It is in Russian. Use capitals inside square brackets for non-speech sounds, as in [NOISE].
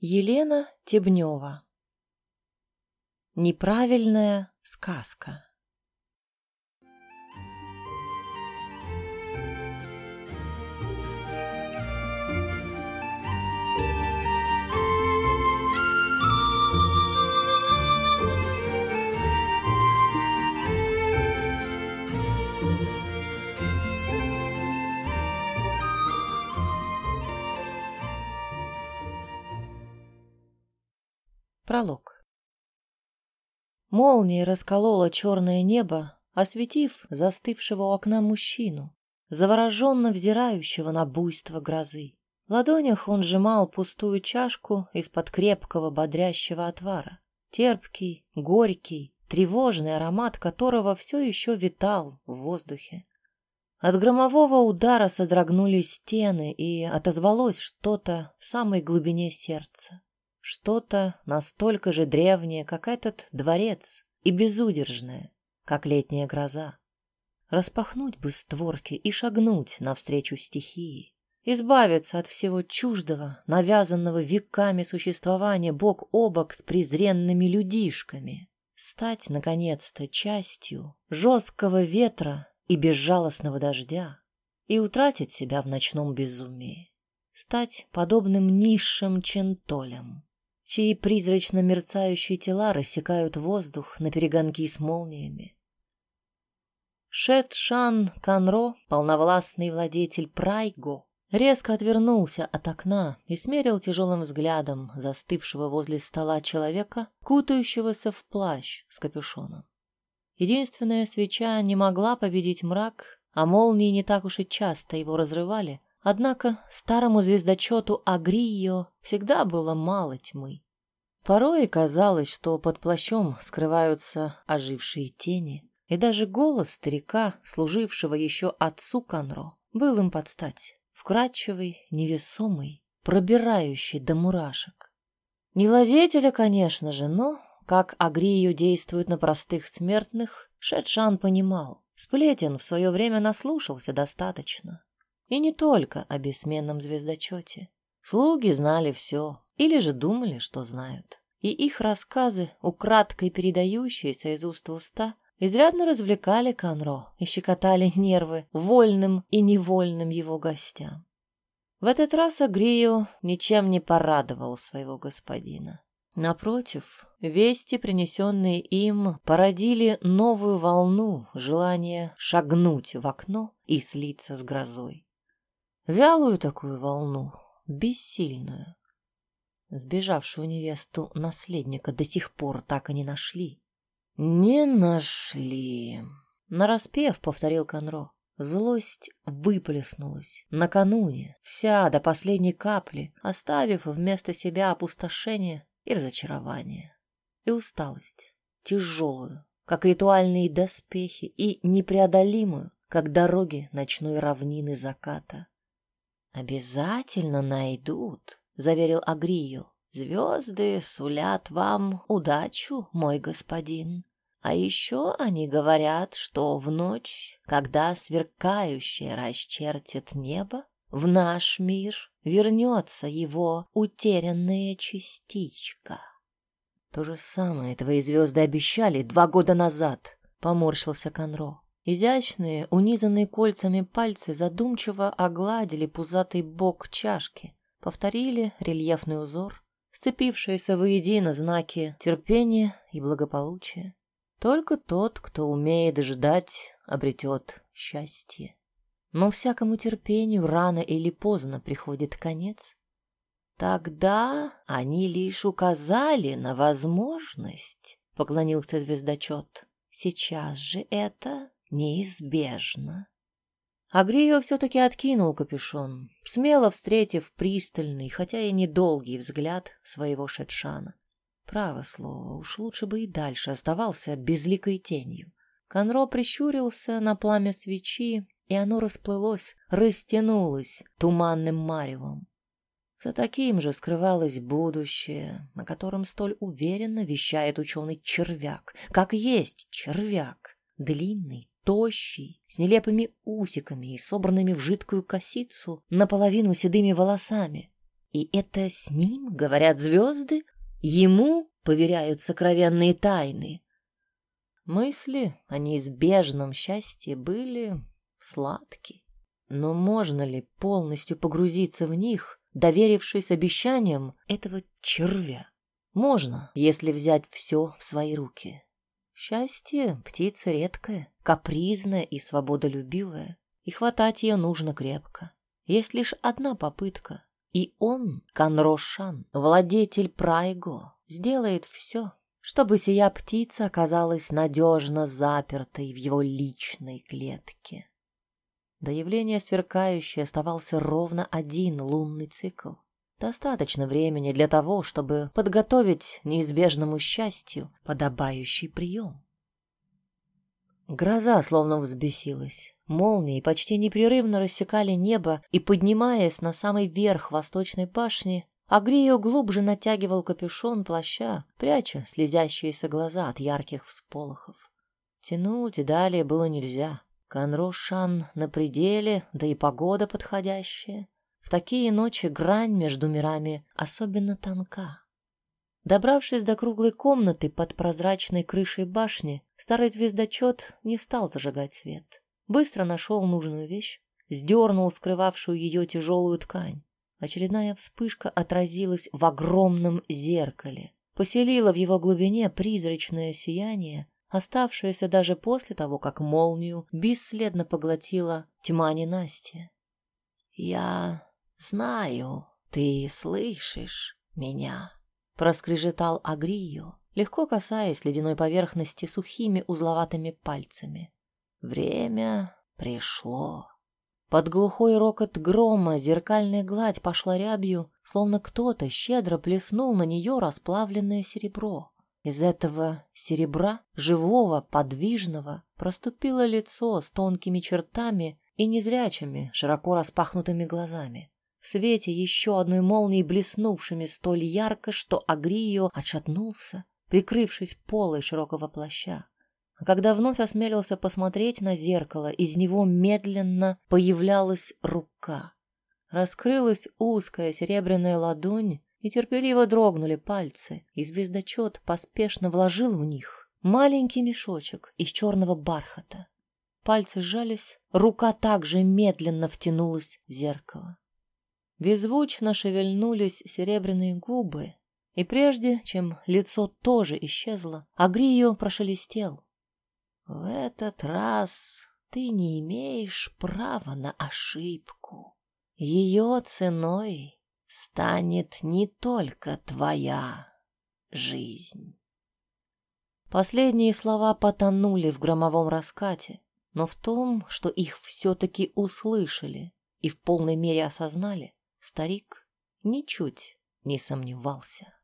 Елена Тебнева. Неправильная сказка. Пролог. Молния расколола черное небо, осветив застывшего у окна мужчину, завороженно взирающего на буйство грозы. В ладонях он сжимал пустую чашку из-под крепкого бодрящего отвара. Терпкий, горький, тревожный аромат которого все еще витал в воздухе. От громового удара содрогнулись стены, и отозвалось что-то в самой глубине сердца. Что-то настолько же древнее, как этот дворец, и безудержное, как летняя гроза. Распахнуть бы створки и шагнуть навстречу стихии. Избавиться от всего чуждого, навязанного веками существования бок о бок с презренными людишками. Стать, наконец-то, частью жесткого ветра и безжалостного дождя и утратить себя в ночном безумии. Стать подобным низшим чентолем чьи призрачно мерцающие тела рассекают воздух на перегонки с молниями. Шет Шан Канро, полновластный владетель Прайго, резко отвернулся от окна и смерил тяжелым взглядом застывшего возле стола человека, кутающегося в плащ с капюшоном. Единственная свеча не могла победить мрак, а молнии не так уж и часто его разрывали, Однако старому звездочету Агрио всегда было мало тьмы. Порой казалось, что под плащом скрываются ожившие тени, и даже голос старика, служившего еще отцу Канро, был им под стать, вкрадчивый, невесомый, пробирающий до мурашек. Не владетеля, конечно же, но, как Агрию действует на простых смертных, Шетшан понимал, сплетен в свое время наслушался достаточно. И не только о бессменном звездочете. Слуги знали все, или же думали, что знают. И их рассказы, украдкой передающиеся из уст в уста, изрядно развлекали Конро и щекотали [LAUGHS] нервы вольным и невольным его гостям. В этот раз Агрио ничем не порадовал своего господина. Напротив, вести, принесенные им, породили новую волну желания шагнуть в окно и слиться с грозой. Вялую такую волну, бессильную. Сбежавшую невесту наследника до сих пор так и не нашли. «Не нашли», — нараспев повторил Конро. Злость выплеснулась накануне, вся до последней капли, оставив вместо себя опустошение и разочарование. И усталость, тяжелую, как ритуальные доспехи, и непреодолимую, как дороги ночной равнины заката. «Обязательно найдут», — заверил Агрию. «Звезды сулят вам удачу, мой господин. А еще они говорят, что в ночь, когда сверкающее расчертит небо, в наш мир вернется его утерянная частичка». «То же самое твои звезды обещали два года назад», — поморщился Конро. Изящные, унизанные кольцами пальцы задумчиво огладили пузатый бок чашки, повторили рельефный узор, сцепившиеся воедино знаки терпения и благополучия. Только тот, кто умеет ждать, обретет счастье. Но всякому терпению рано или поздно приходит конец. Тогда они лишь указали на возможность, поклонился звездочет. Сейчас же это неизбежно. Агрио все-таки откинул капюшон, смело встретив пристальный, хотя и недолгий взгляд своего шедшана. Право слово, уж лучше бы и дальше оставался безликой тенью. Конро прищурился на пламя свечи, и оно расплылось, растянулось туманным маревом. За таким же скрывалось будущее, на котором столь уверенно вещает ученый червяк, как есть червяк, длинный, тощий, с нелепыми усиками и собранными в жидкую косицу, наполовину седыми волосами. И это с ним, говорят звезды, ему поверяют сокровенные тайны. Мысли о неизбежном счастье были сладкие. Но можно ли полностью погрузиться в них, доверившись обещаниям этого червя? Можно, если взять все в свои руки. Счастье — птица редкая, капризная и свободолюбивая, и хватать ее нужно крепко. Есть лишь одна попытка, и он, Канрошан, владетель Прайго, сделает все, чтобы сия птица оказалась надежно запертой в его личной клетке. До явления сверкающей оставался ровно один лунный цикл. Достаточно времени для того, чтобы подготовить неизбежному счастью подобающий прием. Гроза словно взбесилась. Молнии почти непрерывно рассекали небо, и, поднимаясь на самый верх восточной башни, Агрио глубже натягивал капюшон плаща, пряча слезящиеся глаза от ярких всполохов. Тянуть далее было нельзя. Канрошан на пределе, да и погода подходящая. В такие ночи грань между мирами особенно тонка. Добравшись до круглой комнаты под прозрачной крышей башни, старый звездочет не стал зажигать свет. Быстро нашел нужную вещь, сдернул скрывавшую ее тяжелую ткань. Очередная вспышка отразилась в огромном зеркале, поселила в его глубине призрачное сияние, оставшееся даже после того, как молнию бесследно поглотила тьма ненастья. «Я «Знаю, ты слышишь меня», — проскрежетал Агрию, легко касаясь ледяной поверхности сухими узловатыми пальцами. «Время пришло». Под глухой рокот грома зеркальная гладь пошла рябью, словно кто-то щедро плеснул на нее расплавленное серебро. Из этого серебра, живого, подвижного, проступило лицо с тонкими чертами и незрячими, широко распахнутыми глазами в свете еще одной молнии, блеснувшими столь ярко, что Агрио отшатнулся, прикрывшись полой широкого плаща. А когда вновь осмелился посмотреть на зеркало, из него медленно появлялась рука. Раскрылась узкая серебряная ладонь, и терпеливо дрогнули пальцы, и звездочет поспешно вложил в них маленький мешочек из черного бархата. Пальцы сжались, рука также медленно втянулась в зеркало. Беззвучно шевельнулись серебряные губы, и прежде, чем лицо тоже исчезло, Агрио прошелестел. «В этот раз ты не имеешь права на ошибку. Ее ценой станет не только твоя жизнь». Последние слова потонули в громовом раскате, но в том, что их все-таки услышали и в полной мере осознали, Старик ничуть не сомневался.